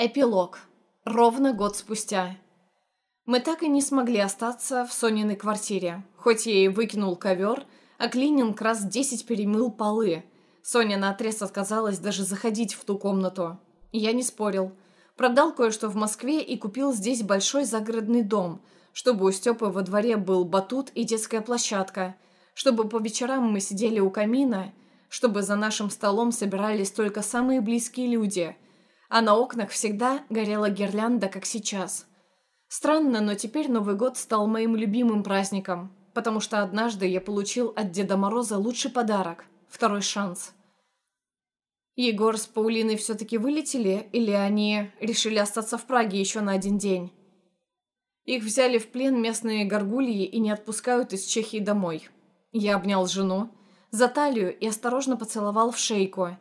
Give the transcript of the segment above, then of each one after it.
Эпилог. Ровно год спустя. Мы так и не смогли остаться в Сониной квартире. Хоть и выкинул ковер, а клининг раз десять перемыл полы. Соня наотрез отказалась даже заходить в ту комнату. Я не спорил. Продал кое-что в Москве и купил здесь большой загородный дом, чтобы у Степы во дворе был батут и детская площадка, чтобы по вечерам мы сидели у камина, чтобы за нашим столом собирались только самые близкие люди – а на окнах всегда горела гирлянда, как сейчас. Странно, но теперь Новый год стал моим любимым праздником, потому что однажды я получил от Деда Мороза лучший подарок – второй шанс. Егор с Паулиной все-таки вылетели, или они решили остаться в Праге еще на один день? Их взяли в плен местные горгульи и не отпускают из Чехии домой. Я обнял жену за талию и осторожно поцеловал в шейку.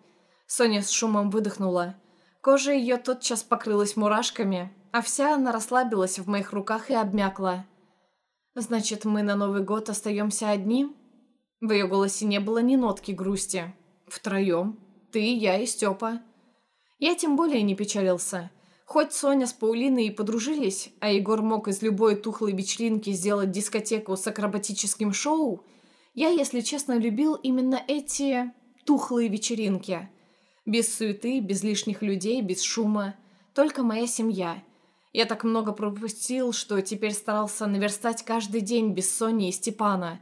Соня с шумом выдохнула – Кожа ее тотчас покрылась мурашками, а вся она расслабилась в моих руках и обмякла. «Значит, мы на Новый год остаемся одни?» В ее голосе не было ни нотки грусти. «Втроем. Ты, я и Степа». Я тем более не печалился. Хоть Соня с Паулиной и подружились, а Егор мог из любой тухлой вечеринки сделать дискотеку с акробатическим шоу, я, если честно, любил именно эти тухлые вечеринки – без суеты, без лишних людей, без шума. Только моя семья. Я так много пропустил, что теперь старался наверстать каждый день без Сони и Степана.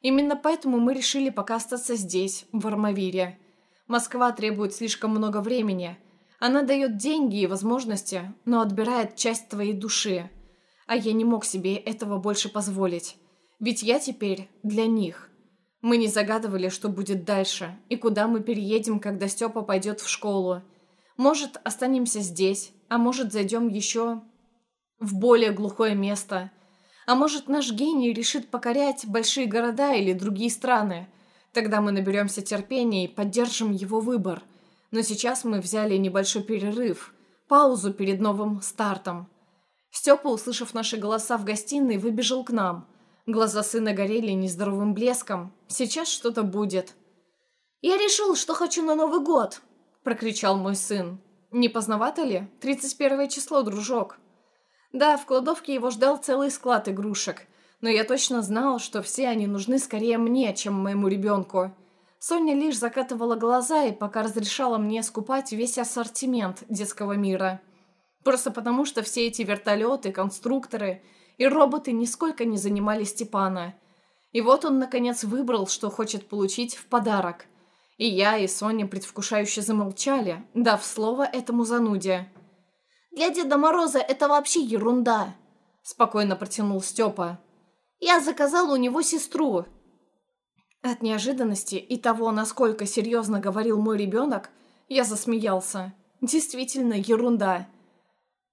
Именно поэтому мы решили пока остаться здесь, в Армавире. Москва требует слишком много времени. Она дает деньги и возможности, но отбирает часть твоей души. А я не мог себе этого больше позволить. Ведь я теперь для них. Мы не загадывали, что будет дальше, и куда мы переедем, когда Степа пойдет в школу. Может, останемся здесь, а может, зайдем еще в более глухое место. А может, наш гений решит покорять большие города или другие страны. Тогда мы наберемся терпения и поддержим его выбор. Но сейчас мы взяли небольшой перерыв, паузу перед новым стартом. Степа, услышав наши голоса в гостиной, выбежал к нам – Глаза сына горели нездоровым блеском. Сейчас что-то будет. «Я решил, что хочу на Новый год!» – прокричал мой сын. «Не поздновато ли? 31 число, дружок!» Да, в кладовке его ждал целый склад игрушек, но я точно знал, что все они нужны скорее мне, чем моему ребенку. Соня лишь закатывала глаза и пока разрешала мне скупать весь ассортимент детского мира. Просто потому, что все эти вертолеты, конструкторы – и роботы нисколько не занимали Степана. И вот он, наконец, выбрал, что хочет получить в подарок. И я, и Соня предвкушающе замолчали, дав слово этому зануде. «Для Деда Мороза это вообще ерунда», – спокойно протянул Степа. «Я заказал у него сестру». От неожиданности и того, насколько серьезно говорил мой ребенок, я засмеялся. Действительно, ерунда.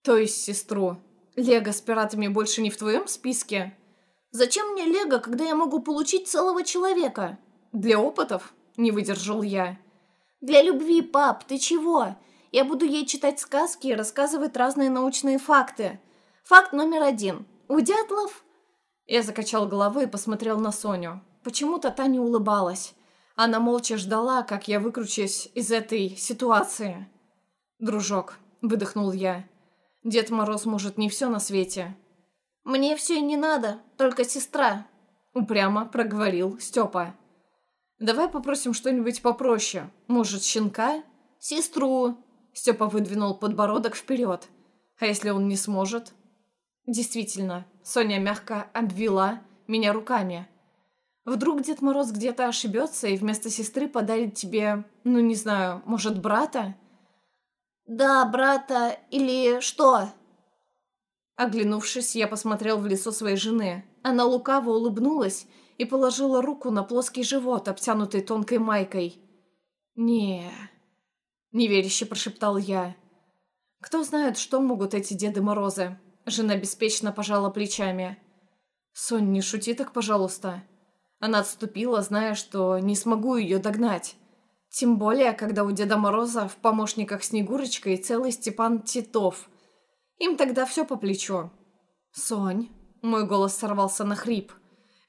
То есть сестру. Лего с пиратами больше не в твоем списке? Зачем мне Лего, когда я могу получить целого человека? Для опытов? Не выдержал я. Для любви, пап, ты чего? Я буду ей читать сказки и рассказывать разные научные факты. Факт номер один. У дятлов... Я закачал головой и посмотрел на Соню. Почему-то та не улыбалась. Она молча ждала, как я выкручусь из этой ситуации. «Дружок», — выдохнул я, — Дед Мороз может не все на свете. «Мне все и не надо, только сестра», — упрямо проговорил Степа. «Давай попросим что-нибудь попроще. Может, щенка?» «Сестру!» Степа выдвинул подбородок вперед. «А если он не сможет?» Действительно, Соня мягко обвела меня руками. Вдруг Дед Мороз где-то ошибется и вместо сестры подарит тебе, ну не знаю, может, брата? «Да, брата, или что?» Оглянувшись, я посмотрел в лицо своей жены. Она лукаво улыбнулась и положила руку на плоский живот, обтянутый тонкой майкой. не неверяще прошептал я. «Кто знает, что могут эти Деды Морозы?» Жена беспечно пожала плечами. «Сонь, не шути так, пожалуйста». Она отступила, зная, что не смогу ее догнать. Тем более, когда у Деда Мороза в помощниках Снегурочка и целый Степан Титов. Им тогда все по плечу. «Сонь», — мой голос сорвался на хрип.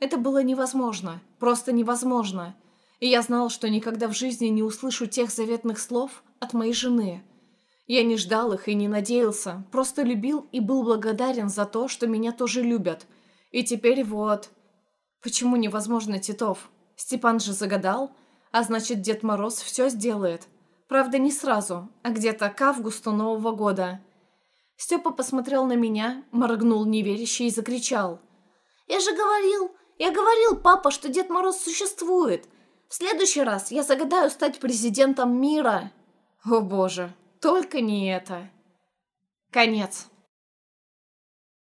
Это было невозможно, просто невозможно. И я знал, что никогда в жизни не услышу тех заветных слов от моей жены. Я не ждал их и не надеялся, просто любил и был благодарен за то, что меня тоже любят. И теперь вот... Почему невозможно Титов? Степан же загадал, а значит, Дед Мороз все сделает. Правда, не сразу, а где-то к августу Нового года. Степа посмотрел на меня, моргнул неверяще и закричал. «Я же говорил, я говорил, папа, что Дед Мороз существует. В следующий раз я загадаю стать президентом мира». О боже, только не это. Конец.